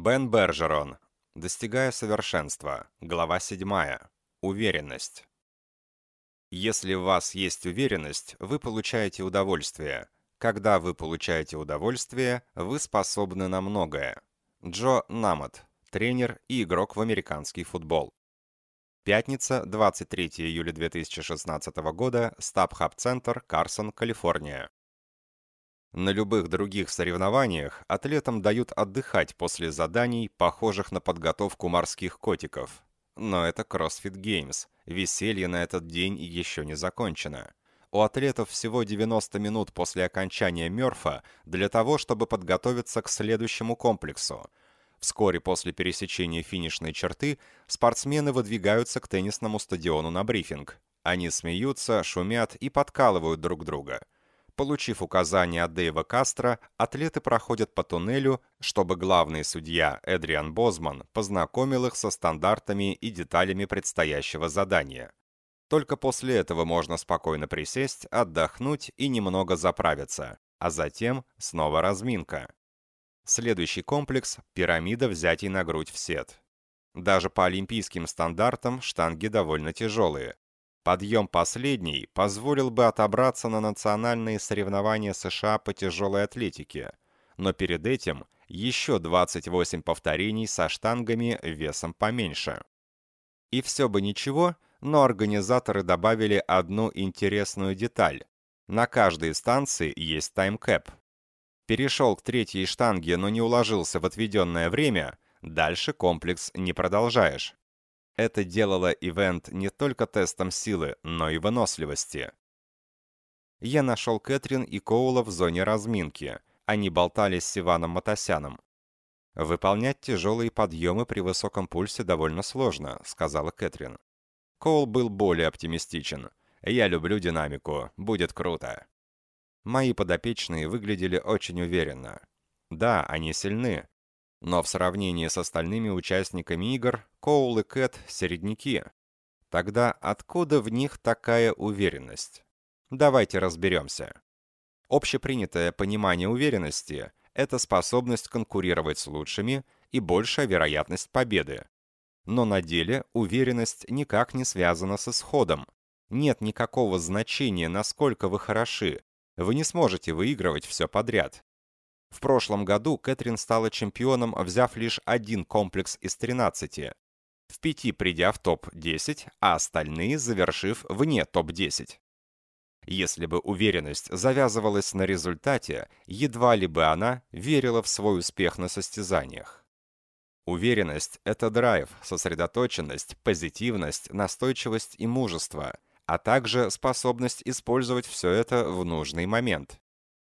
Бен Бержерон. Достигая совершенства. Глава 7. Уверенность. Если в вас есть уверенность, вы получаете удовольствие. Когда вы получаете удовольствие, вы способны на многое. Джо Намот, тренер и игрок в американский футбол. Пятница, 23 июля 2016 года, Стабхаб-центр, Карсон, Калифорния. На любых других соревнованиях атлетам дают отдыхать после заданий, похожих на подготовку морских котиков. Но это CrossFit Games. Веселье на этот день еще не закончено. У атлетов всего 90 минут после окончания Мёрфа для того, чтобы подготовиться к следующему комплексу. Вскоре после пересечения финишной черты спортсмены выдвигаются к теннисному стадиону на брифинг. Они смеются, шумят и подкалывают друг друга. Получив указание от Дэйва Кастро, атлеты проходят по туннелю, чтобы главный судья Эдриан Бозман познакомил их со стандартами и деталями предстоящего задания. Только после этого можно спокойно присесть, отдохнуть и немного заправиться, а затем снова разминка. Следующий комплекс – пирамида взятий на грудь в сет. Даже по олимпийским стандартам штанги довольно тяжелые, Подъем последний позволил бы отобраться на национальные соревнования США по тяжелой атлетике, но перед этим еще 28 повторений со штангами весом поменьше. И все бы ничего, но организаторы добавили одну интересную деталь. На каждой станции есть таймкэп. Перешел к третьей штанге, но не уложился в отведенное время, дальше комплекс не продолжаешь. Это делало ивент не только тестом силы, но и выносливости. Я нашел Кэтрин и Коула в зоне разминки. Они болтали с Сиваном Матасяном. «Выполнять тяжелые подъемы при высоком пульсе довольно сложно», — сказала Кэтрин. Коул был более оптимистичен. «Я люблю динамику. Будет круто». Мои подопечные выглядели очень уверенно. Да, они сильны, но в сравнении с остальными участниками игр, Коул и Кэт – середняки. Тогда откуда в них такая уверенность? Давайте разберемся. Общепринятое понимание уверенности – это способность конкурировать с лучшими и большая вероятность победы. Но на деле уверенность никак не связана с исходом. Нет никакого значения, насколько вы хороши. Вы не сможете выигрывать все подряд. В прошлом году Кэтрин стала чемпионом, взяв лишь один комплекс из 13, в пяти придя в топ-10, а остальные завершив вне топ-10. Если бы уверенность завязывалась на результате, едва ли бы она верила в свой успех на состязаниях. Уверенность – это драйв, сосредоточенность, позитивность, настойчивость и мужество, а также способность использовать все это в нужный момент.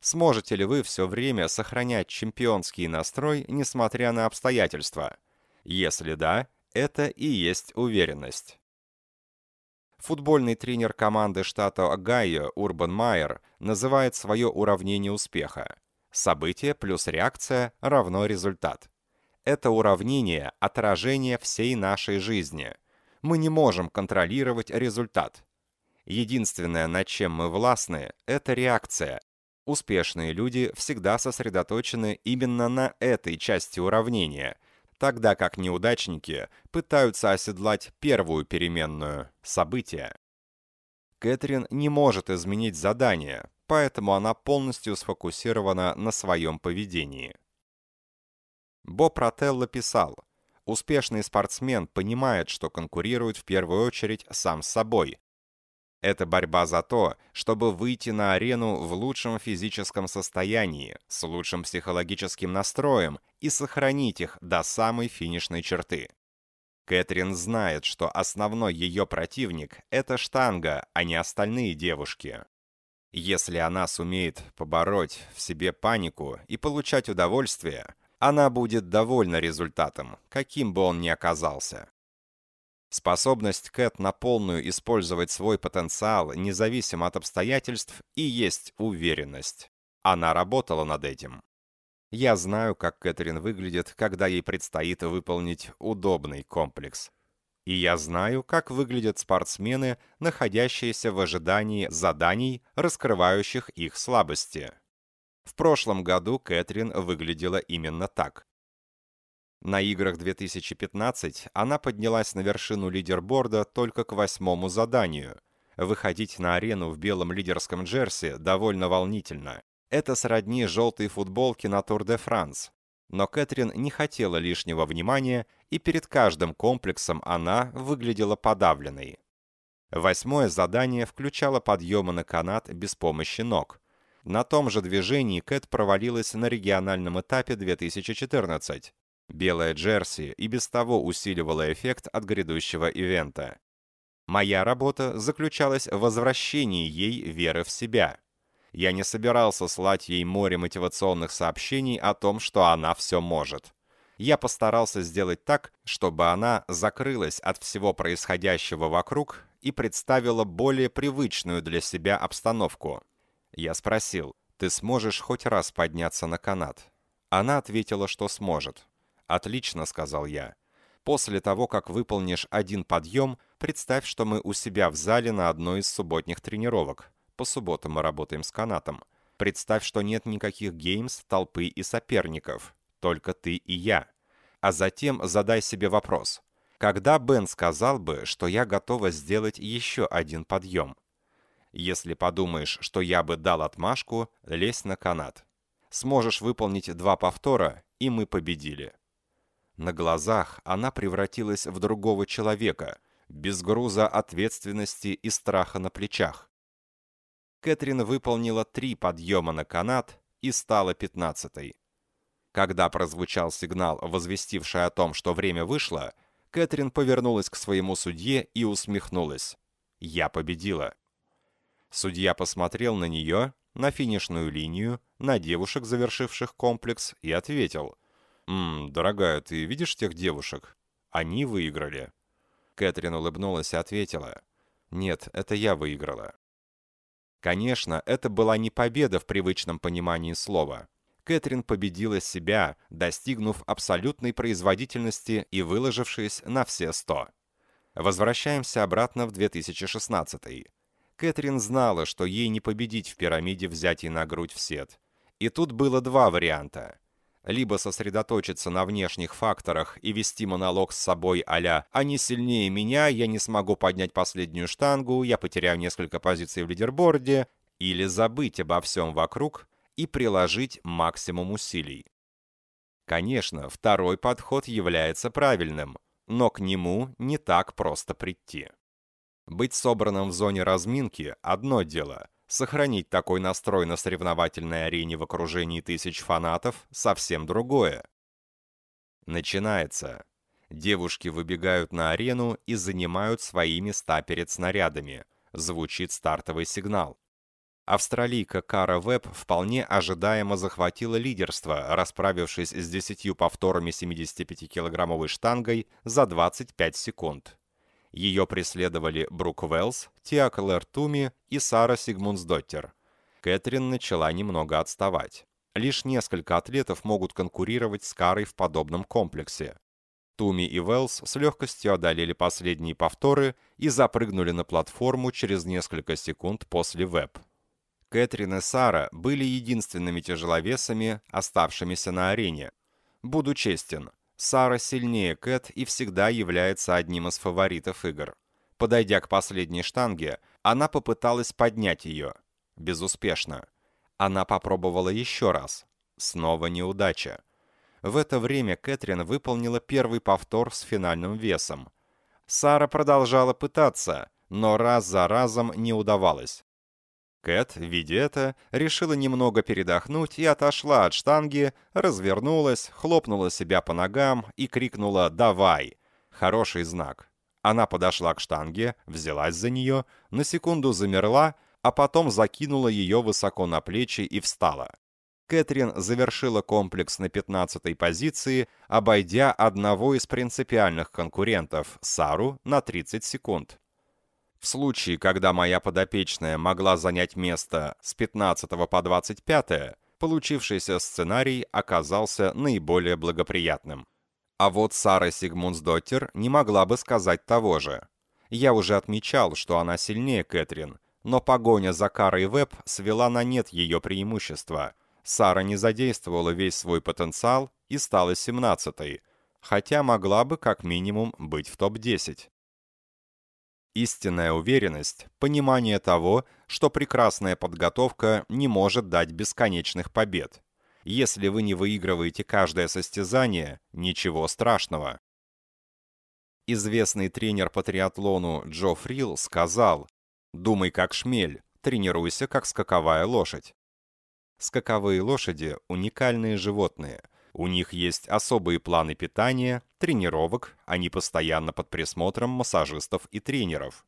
Сможете ли вы все время сохранять чемпионский настрой, несмотря на обстоятельства? Если да, это и есть уверенность. Футбольный тренер команды штата Огайо Урбан Майер называет свое уравнение успеха. Событие плюс реакция равно результат. Это уравнение – отражение всей нашей жизни. Мы не можем контролировать результат. Единственное, над чем мы властны – это реакция, Успешные люди всегда сосредоточены именно на этой части уравнения, тогда как неудачники пытаются оседлать первую переменную – события. Кэтрин не может изменить задание, поэтому она полностью сфокусирована на своем поведении. Боб Ротелло писал, «Успешный спортсмен понимает, что конкурирует в первую очередь сам с собой, это борьба за то, чтобы выйти на арену в лучшем физическом состоянии, с лучшим психологическим настроем и сохранить их до самой финишной черты. Кэтрин знает, что основной ее противник – это штанга, а не остальные девушки. Если она сумеет побороть в себе панику и получать удовольствие, она будет довольна результатом, каким бы он ни оказался. Способность Кэт на полную использовать свой потенциал, независимо от обстоятельств, и есть уверенность. Она работала над этим. Я знаю, как Кэтрин выглядит, когда ей предстоит выполнить удобный комплекс. И я знаю, как выглядят спортсмены, находящиеся в ожидании заданий, раскрывающих их слабости. В прошлом году Кэтрин выглядела именно так. На играх 2015 она поднялась на вершину лидерборда только к восьмому заданию. Выходить на арену в белом лидерском джерси довольно волнительно. Это сродни желтой футболке на Тур де Франс. Но Кэтрин не хотела лишнего внимания, и перед каждым комплексом она выглядела подавленной. Восьмое задание включало подъемы на канат без помощи ног. На том же движении Кэт провалилась на региональном этапе 2014. Белая джерси и без того усиливала эффект от грядущего ивента. Моя работа заключалась в возвращении ей веры в себя. Я не собирался слать ей море мотивационных сообщений о том, что она все может. Я постарался сделать так, чтобы она закрылась от всего происходящего вокруг и представила более привычную для себя обстановку. Я спросил, «Ты сможешь хоть раз подняться на канат?» Она ответила, что сможет. «Отлично», — сказал я. «После того, как выполнишь один подъем, представь, что мы у себя в зале на одной из субботних тренировок. По субботам мы работаем с канатом. Представь, что нет никаких геймс, толпы и соперников. Только ты и я. А затем задай себе вопрос. Когда Бен сказал бы, что я готова сделать еще один подъем? Если подумаешь, что я бы дал отмашку, лезь на канат. Сможешь выполнить два повтора, и мы победили. На глазах она превратилась в другого человека, без груза ответственности и страха на плечах. Кэтрин выполнила три подъема на канат и стала пятнадцатой. Когда прозвучал сигнал, возвестивший о том, что время вышло, Кэтрин повернулась к своему судье и усмехнулась. «Я победила». Судья посмотрел на нее, на финишную линию, на девушек, завершивших комплекс, и ответил. «Ммм, дорогая, ты видишь тех девушек? Они выиграли». Кэтрин улыбнулась и ответила. «Нет, это я выиграла». Конечно, это была не победа в привычном понимании слова. Кэтрин победила себя, достигнув абсолютной производительности и выложившись на все 100. Возвращаемся обратно в 2016 Кэтрин знала, что ей не победить в пирамиде взятий на грудь в сет. И тут было два варианта либо сосредоточиться на внешних факторах и вести монолог с собой а «они сильнее меня, я не смогу поднять последнюю штангу, я потеряю несколько позиций в лидерборде», или забыть обо всем вокруг и приложить максимум усилий. Конечно, второй подход является правильным, но к нему не так просто прийти. Быть собранным в зоне разминки – одно дело – Сохранить такой настрой на соревновательной арене в окружении тысяч фанатов – совсем другое. Начинается. Девушки выбегают на арену и занимают свои места перед снарядами. Звучит стартовый сигнал. Австралийка Кара Веб вполне ожидаемо захватила лидерство, расправившись с 10 повторами 75-килограммовой штангой за 25 секунд. Ее преследовали Брук Уэллс, Тиа Клэр Туми и Сара Сигмундсдоттер. Кэтрин начала немного отставать. Лишь несколько атлетов могут конкурировать с Карой в подобном комплексе. Туми и Уэллс с легкостью одолели последние повторы и запрыгнули на платформу через несколько секунд после веб. Кэтрин и Сара были единственными тяжеловесами, оставшимися на арене. Буду честен, Сара сильнее Кэт и всегда является одним из фаворитов игр. Подойдя к последней штанге, она попыталась поднять ее. Безуспешно. Она попробовала еще раз. Снова неудача. В это время Кэтрин выполнила первый повтор с финальным весом. Сара продолжала пытаться, но раз за разом не удавалось. Кэт, видя это, решила немного передохнуть и отошла от штанги, развернулась, хлопнула себя по ногам и крикнула «Давай!». Хороший знак. Она подошла к штанге, взялась за нее, на секунду замерла, а потом закинула ее высоко на плечи и встала. Кэтрин завершила комплекс на 15-й позиции, обойдя одного из принципиальных конкурентов, Сару, на 30 секунд. В случае, когда моя подопечная могла занять место с 15 по 25, получившийся сценарий оказался наиболее благоприятным. А вот Сара Сигмундсдоттер не могла бы сказать того же. Я уже отмечал, что она сильнее Кэтрин, но погоня за Карой Веб свела на нет ее преимущества. Сара не задействовала весь свой потенциал и стала 17-й. хотя могла бы как минимум быть в топ-10. Истинная уверенность – понимание того, что прекрасная подготовка не может дать бесконечных побед. Если вы не выигрываете каждое состязание, ничего страшного. Известный тренер по триатлону Джо Фрил сказал «Думай как шмель, тренируйся как скаковая лошадь». Скаковые лошади – уникальные животные. У них есть особые планы питания, тренировок, они постоянно под присмотром массажистов и тренеров.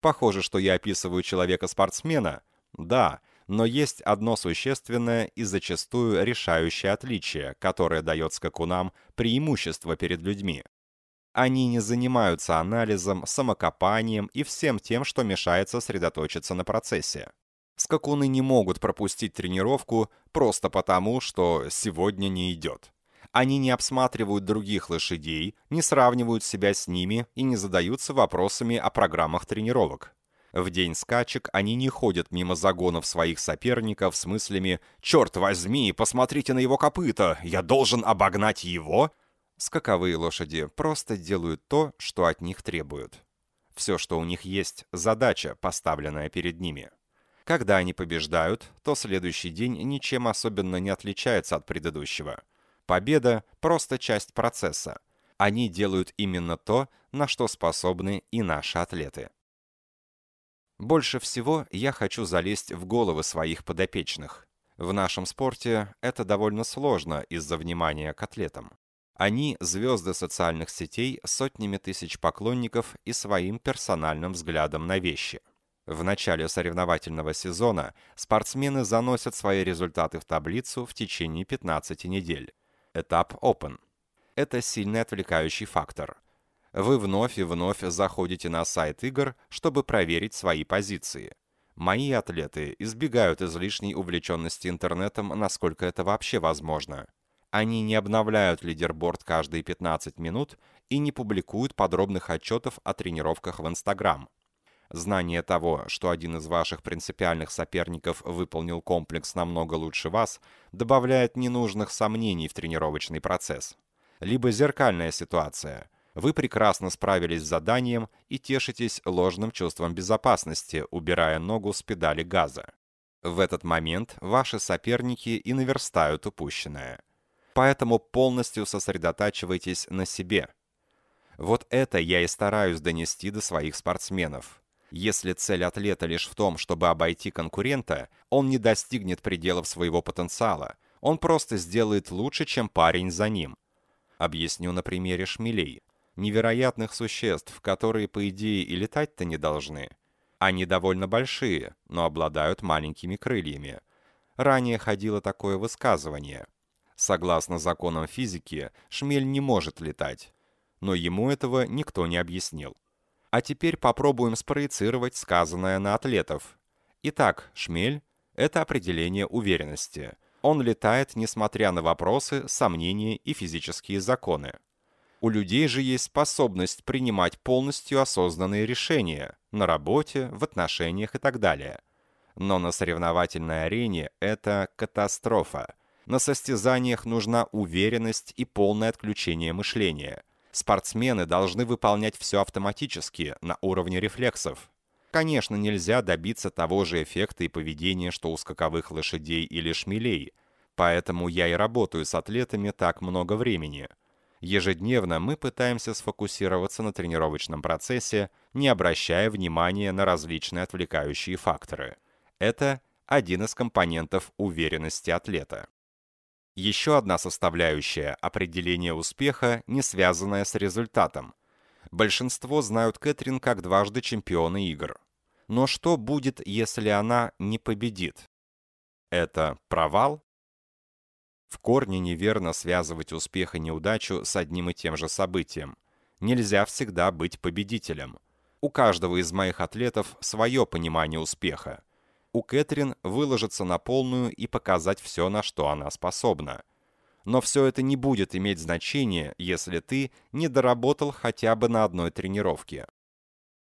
Похоже, что я описываю человека-спортсмена? Да, но есть одно существенное и зачастую решающее отличие, которое дает скакунам преимущество перед людьми. Они не занимаются анализом, самокопанием и всем тем, что мешает сосредоточиться на процессе. Скакуны не могут пропустить тренировку просто потому, что сегодня не идет. Они не обсматривают других лошадей, не сравнивают себя с ними и не задаются вопросами о программах тренировок. В день скачек они не ходят мимо загонов своих соперников с мыслями «Черт возьми, посмотрите на его копыта! Я должен обогнать его!» Скаковые лошади просто делают то, что от них требуют. Все, что у них есть, задача, поставленная перед ними. Когда они побеждают, то следующий день ничем особенно не отличается от предыдущего. Победа – просто часть процесса. Они делают именно то, на что способны и наши атлеты. Больше всего я хочу залезть в головы своих подопечных. В нашем спорте это довольно сложно из-за внимания к атлетам. Они – звезды социальных сетей сотнями тысяч поклонников и своим персональным взглядом на вещи – в начале соревновательного сезона спортсмены заносят свои результаты в таблицу в течение 15 недель. Этап Open. Это сильный отвлекающий фактор. Вы вновь и вновь заходите на сайт игр, чтобы проверить свои позиции. Мои атлеты избегают излишней увлеченности интернетом, насколько это вообще возможно. Они не обновляют лидерборд каждые 15 минут и не публикуют подробных отчетов о тренировках в Инстаграм. Знание того, что один из ваших принципиальных соперников выполнил комплекс намного лучше вас, добавляет ненужных сомнений в тренировочный процесс. Либо зеркальная ситуация. Вы прекрасно справились с заданием и тешитесь ложным чувством безопасности, убирая ногу с педали газа. В этот момент ваши соперники и наверстают упущенное. Поэтому полностью сосредотачивайтесь на себе. Вот это я и стараюсь донести до своих спортсменов. Если цель атлета лишь в том, чтобы обойти конкурента, он не достигнет пределов своего потенциала. Он просто сделает лучше, чем парень за ним. Объясню на примере шмелей. Невероятных существ, которые, по идее, и летать-то не должны. Они довольно большие, но обладают маленькими крыльями. Ранее ходило такое высказывание. Согласно законам физики, шмель не может летать. Но ему этого никто не объяснил. А теперь попробуем спроецировать сказанное на атлетов. Итак, шмель – это определение уверенности. Он летает, несмотря на вопросы, сомнения и физические законы. У людей же есть способность принимать полностью осознанные решения на работе, в отношениях и так далее. Но на соревновательной арене это катастрофа. На состязаниях нужна уверенность и полное отключение мышления – Спортсмены должны выполнять все автоматически, на уровне рефлексов. Конечно, нельзя добиться того же эффекта и поведения, что у скаковых лошадей или шмелей. Поэтому я и работаю с атлетами так много времени. Ежедневно мы пытаемся сфокусироваться на тренировочном процессе, не обращая внимания на различные отвлекающие факторы. Это один из компонентов уверенности атлета. Еще одна составляющая – определение успеха, не связанная с результатом. Большинство знают Кэтрин как дважды чемпиона игр. Но что будет, если она не победит? Это провал? В корне неверно связывать успех и неудачу с одним и тем же событием. Нельзя всегда быть победителем. У каждого из моих атлетов свое понимание успеха у Кэтрин выложиться на полную и показать все, на что она способна. Но все это не будет иметь значения, если ты не доработал хотя бы на одной тренировке.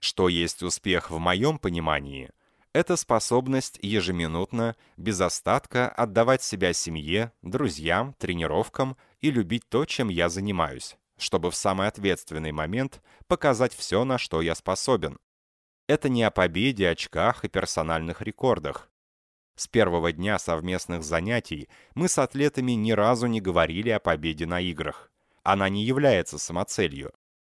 Что есть успех в моем понимании? Это способность ежеминутно, без остатка отдавать себя семье, друзьям, тренировкам и любить то, чем я занимаюсь. чтобы в самый ответственный момент показать все, на что я способен. Это не о победе, очках и персональных рекордах. С первого дня совместных занятий мы с атлетами ни разу не говорили о победе на играх. Она не является самоцелью.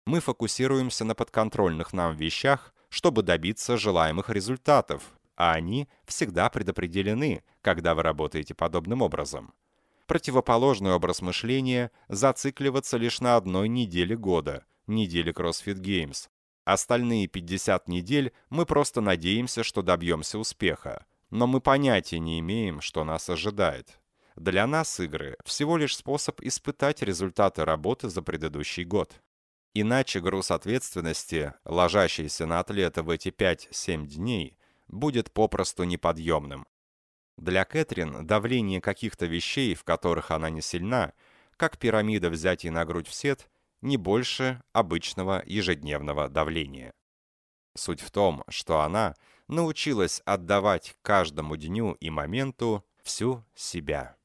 Мы фокусируемся на подконтрольных нам вещах, чтобы добиться желаемых результатов, а они всегда предопределены, когда вы работаете подобным образом. Противоположный образ мышления – зацикливаться лишь на одной неделе года, неделе CrossFit Games. Остальные 50 недель мы просто надеемся, что добьемся успеха. Но мы понятия не имеем, что нас ожидает. Для нас игры – всего лишь способ испытать результаты работы за предыдущий год. Иначе груз ответственности, ложащийся на атлета в эти 5-7 дней, будет попросту неподъемным. Для Кэтрин давление каких-то вещей, в которых она не сильна, как пирамида взятий на грудь в сет, не больше обычного ежедневного давления. Суть в том, что она научилась отдавать каждому дню и моменту всю себя.